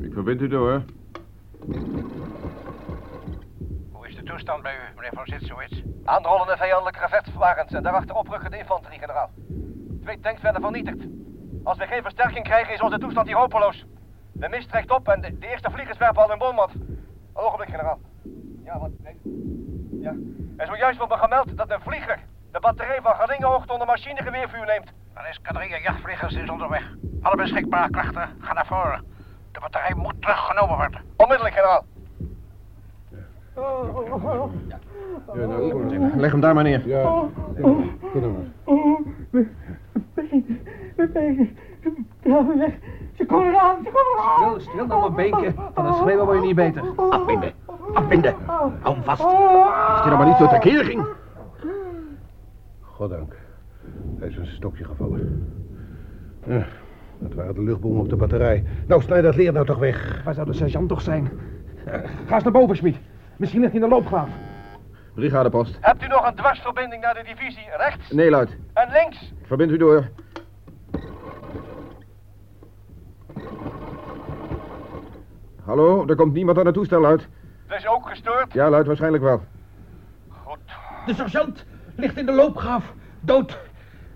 Ik verbind u door. Hoe is de toestand bij u, meneer van Sitsowits? Aanrollende vijandelijke gevechtswagens en daarachter oprukkende infanterie, generaal. Twee tanks werden vernietigd. Als we geen versterking krijgen, is onze toestand hier hopeloos. De mist trekt op en de, de eerste vliegers werpen al hun bommat. Een ogenblik, generaal. Ja, wat? Nee. Ja. En zojuist wordt me gemeld dat een vlieger de batterij van Gardingenhoogte onder machinegeweervuur neemt. Een escadrille jachtvliegers is onderweg. Alle beschikbare krachten gaan naar voren. De batterij moet teruggenomen worden. Onmiddellijk, generaal. Ja, nou. Leg hem daar maar neer. Ja, kunnen we. Oh, mijn been, mijn been. Weg. Ze komen eraan, ze komen eraan. Stil, stil nou maar benken. Van het schreeuwen word je niet beter. Afbinden. Afbinden. Hou hem vast. Als hij er maar niet zo tekeer ging. Goddank. Hij is een stokje gevallen. Ja, dat waren de luchtbommen op de batterij. Nou, snijd dat leer nou toch weg. Waar zou de sergeant toch zijn? Ga eens naar boven, Smit. Misschien ligt hij in de loopgraaf. Brigadepost. Hebt u nog een dwarsverbinding naar de divisie rechts Nee, luid. en links? Verbind u door. Hallo, er komt niemand aan het toestel uit. Is ook gestoord. Ja, luid, waarschijnlijk wel. De sergeant ligt in de loopgraaf. Dood.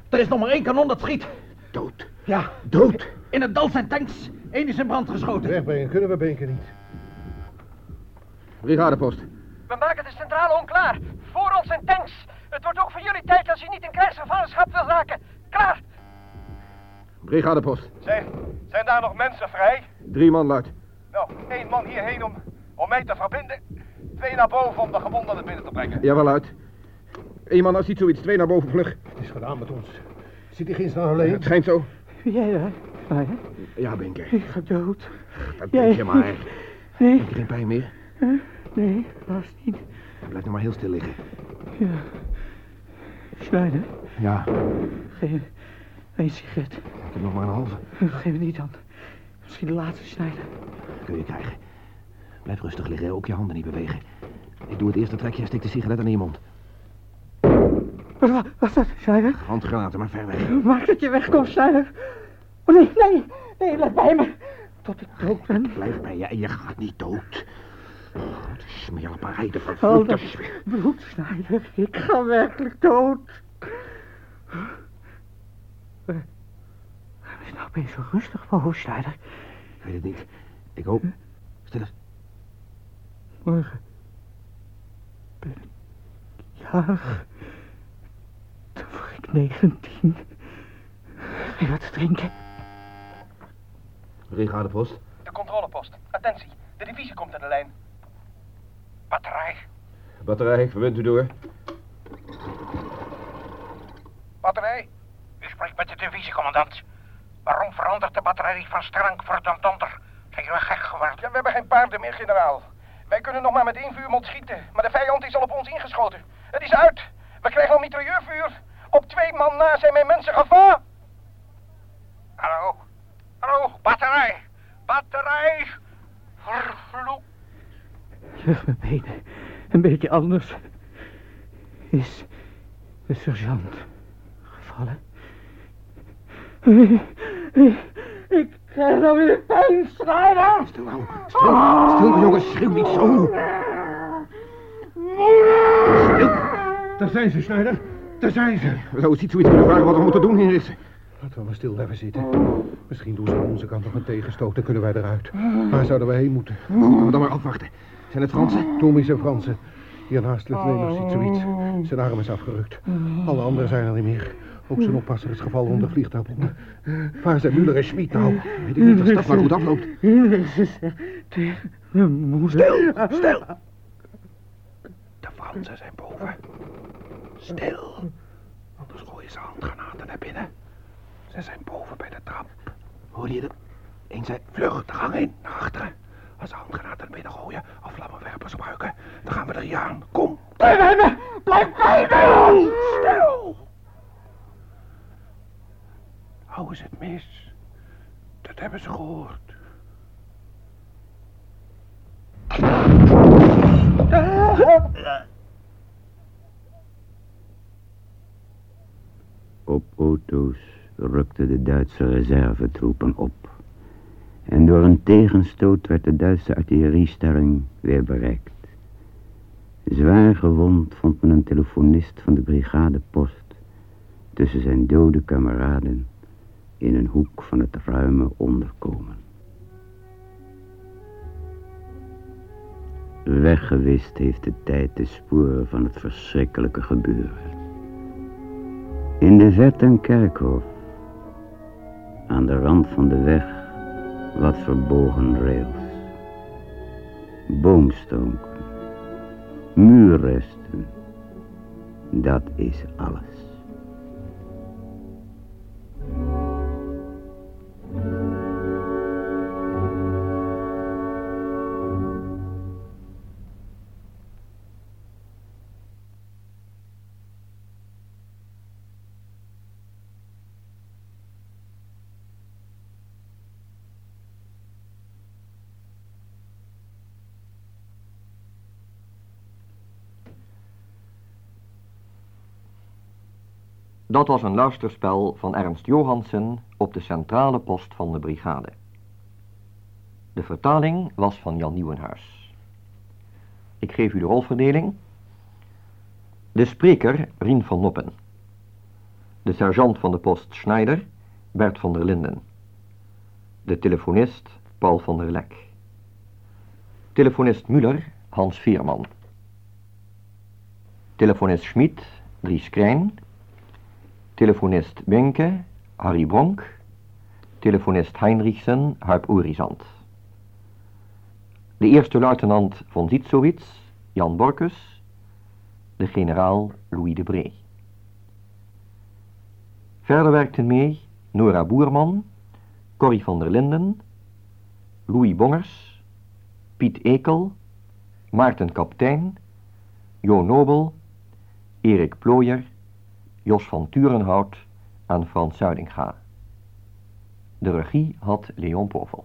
Er is nog maar één kanon dat schiet. Dood. Ja. Dood. In het dal zijn tanks. Eén is in brand geschoten. Wegbrengen kunnen we Benken niet. Brigadepost. We maken de centrale onklaar. Voor ons zijn tanks. Het wordt ook voor jullie tijd als je niet in krijgsgevangenschap wil raken. Klaar. Brigadepost. Zeg, zijn daar nog mensen vrij? Drie man luid. Nou, één man hierheen om, om mij te verbinden. Twee naar boven om de gewonden naar binnen te brengen. Jawel, luid. Eén man als ziet zoiets, twee naar boven vlug. Het is gedaan met ons. Zit hij geen snel alleen? Het schijnt zo. Jij daar? Ah, ja? Ja, Binker. Ik ga dood. Dat Jij- denk je maar. Nee. Heb je geen pijn meer? Huh? Nee, vast niet. Blijf nou maar heel stil liggen. Ja. Schneider, Ja, geef een sigaret. ik heb nog maar een halve. Geef me niet dan. Misschien de laatste Schneider. Kun je krijgen. Blijf rustig liggen, ook je handen niet bewegen. Ik doe het eerste trekje en stik de sigaret aan in je mond. Wat wa- wat is dat, Schneider? Handgranaten, maar ver weg. Maak dat je wegkomt, Schneider. Oh nee, nee, nee, blijf bij me. Tot ik dood ben. Blijf bij je en je gaat niet dood. Oh, de smeerlapperij, de vervloekte smeer... bloed, Schneider. Ik ga werkelijk dood. Waarom is nou opeens zo rustig boven, Schneider? Ik weet het niet. Ik hoop... Stil eens. Morgen ben ik jarig. Dan word ik 19. Ga je wat drinken? Brigadepost. De controlepost. Attentie, de divisie komt aan de lijn. Batterij. Batterij, verbind u door. Batterij? U spreekt met de divisiecommandant. Verandert de batterij van stelling verdampt onder? Zijn jullie gek geworden? Ja, we hebben geen paarden meer, generaal. Wij kunnen nog maar met één vuurmond schieten, maar de vijand is al op ons ingeschoten. Het is uit. We krijgen al mitrailleurvuur. Op twee man na zijn mijn mensen gevaar. Hallo? Hallo, batterij! Batterij! Vervloek. Mijn benen. Een beetje anders. Is de sergeant gevallen? Ik krijg nou weer pijn, Schneider. Stil nou. Stil, stil jongens, schreeuw niet zo. Daar zijn ze, Schneider. Daar zijn ze. We zouden iets zoiets kunnen vragen wat we moeten doen hier is. Laten we maar stil blijven zitten. Misschien doen ze aan onze kant nog een tegenstoot, dan kunnen wij eruit. Waar zouden we heen moeten? Laten we dan maar afwachten. Zijn het Fransen? Tommy's en Fransen. Hiernaast ligt Leners ziet zoiets. Zijn arm is afgerukt. Alle anderen zijn er niet meer. Ook zijn oppasser is gevallen onder vliegtuigbommen. Waar zijn Muller en Schmid nou? Weet ik niet als dat maar goed afloopt. Stil, stil. De Fransen zijn boven. Stil. Anders gooien ze handgranaten naar binnen. Ze zijn boven bij de trap. Hoor je dat? Eén zei, vlug, de gang in, naar achteren. Als ze handgranaten naar binnen gooien, of vlammenwerpers gebruiken, dan gaan we er hier aan. Kom. Blijf bij me! Blijf bij me! Stil. Hou eens het mis. Dat hebben ze gehoord. Op auto's rukten de Duitse reservetroepen op. En door een tegenstoot werd de Duitse artilleriestelling weer bereikt. Zwaar gewond vond men een telefonist van de brigadepost tussen zijn dode kameraden in een hoek van het ruime onderkomen. Weggewist heeft de tijd de sporen van het verschrikkelijke gebeuren. In de verte een kerkhof. Aan de rand van de weg wat verbogen rails. Boomstonken. Muurresten. Dat is alles. Dat was een luisterspel van Ernst Johansen op de centrale post van de brigade. De vertaling was van Jan Nieuwenhuis. Ik geef u de rolverdeling. De spreker Rien van Noppen. De sergeant van de post Schneider Bert van der Linden. De telefonist Paul van der Lek. Telefonist Muller Hans Veerman. Telefonist Schmid Dries Krijn. Telefonist Benke Harry Bronk. Telefonist Heinrichsen Huip Oerizant. De eerste luitenant von Zietsowitz Jan Borkus. De generaal Louis de Bree. Verder werkten mee Nora Boerman, Corrie van der Linden, Louis Bongers, Piet Ekel, Maarten Kaptein, Jo Nobel, Erik Plooier, Jos van Turenhout en Frans Zuidinga. De regie had Leon Povel.